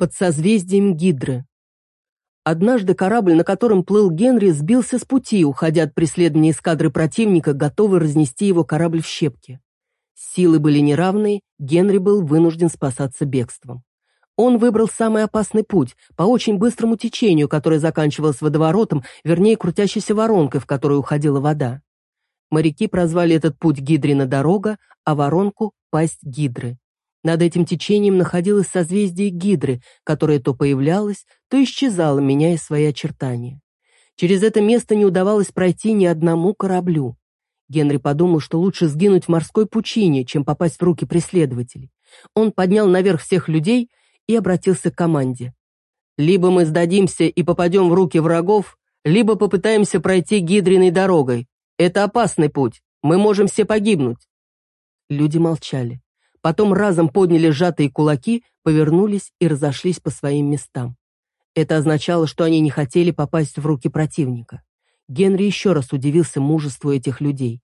под созвездием Гидры. Однажды корабль, на котором плыл Генри, сбился с пути, уходя от преследования эскадры противника, готовый разнести его корабль в щепки. Силы были неравные, Генри был вынужден спасаться бегством. Он выбрал самый опасный путь, по очень быстрому течению, которое заканчивалось водоворотом, вернее, крутящейся воронкой, в которую уходила вода. Моряки прозвали этот путь Гидрина дорога, а воронку – пасть Гидры. Над этим течением находилось созвездие Гидры, которое то появлялось, то исчезало, меняя свои очертания. Через это место не удавалось пройти ни одному кораблю. Генри подумал, что лучше сгинуть в морской пучине, чем попасть в руки преследователей. Он поднял наверх всех людей и обратился к команде. «Либо мы сдадимся и попадем в руки врагов, либо попытаемся пройти Гидриной дорогой. Это опасный путь, мы можем все погибнуть». Люди молчали. Потом разом подняли сжатые кулаки, повернулись и разошлись по своим местам. Это означало, что они не хотели попасть в руки противника. Генри еще раз удивился мужеству этих людей.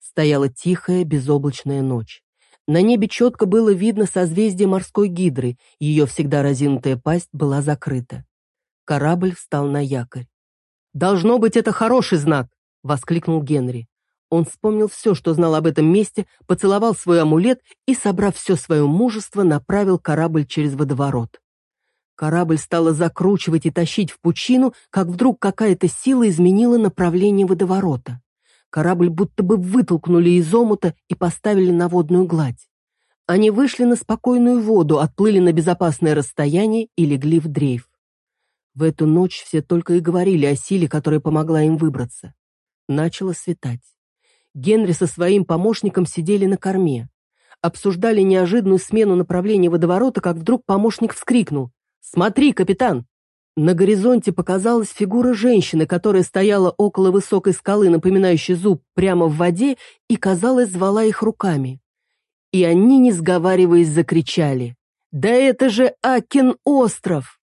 Стояла тихая, безоблачная ночь. На небе четко было видно созвездие морской гидры, ее всегда разинутая пасть была закрыта. Корабль встал на якорь. «Должно быть, это хороший знак!» — воскликнул Генри. Он вспомнил все, что знал об этом месте, поцеловал свой амулет и, собрав все свое мужество, направил корабль через водоворот. Корабль стала закручивать и тащить в пучину, как вдруг какая-то сила изменила направление водоворота. Корабль будто бы вытолкнули из омута и поставили на водную гладь. Они вышли на спокойную воду, отплыли на безопасное расстояние и легли в дрейф. В эту ночь все только и говорили о силе, которая помогла им выбраться. Начало светать. Генри со своим помощником сидели на корме. Обсуждали неожиданную смену направления водоворота, как вдруг помощник вскрикнул. «Смотри, капитан!» На горизонте показалась фигура женщины, которая стояла около высокой скалы, напоминающей зуб, прямо в воде, и, казалось, звала их руками. И они, не сговариваясь, закричали. «Да это же Акин остров!»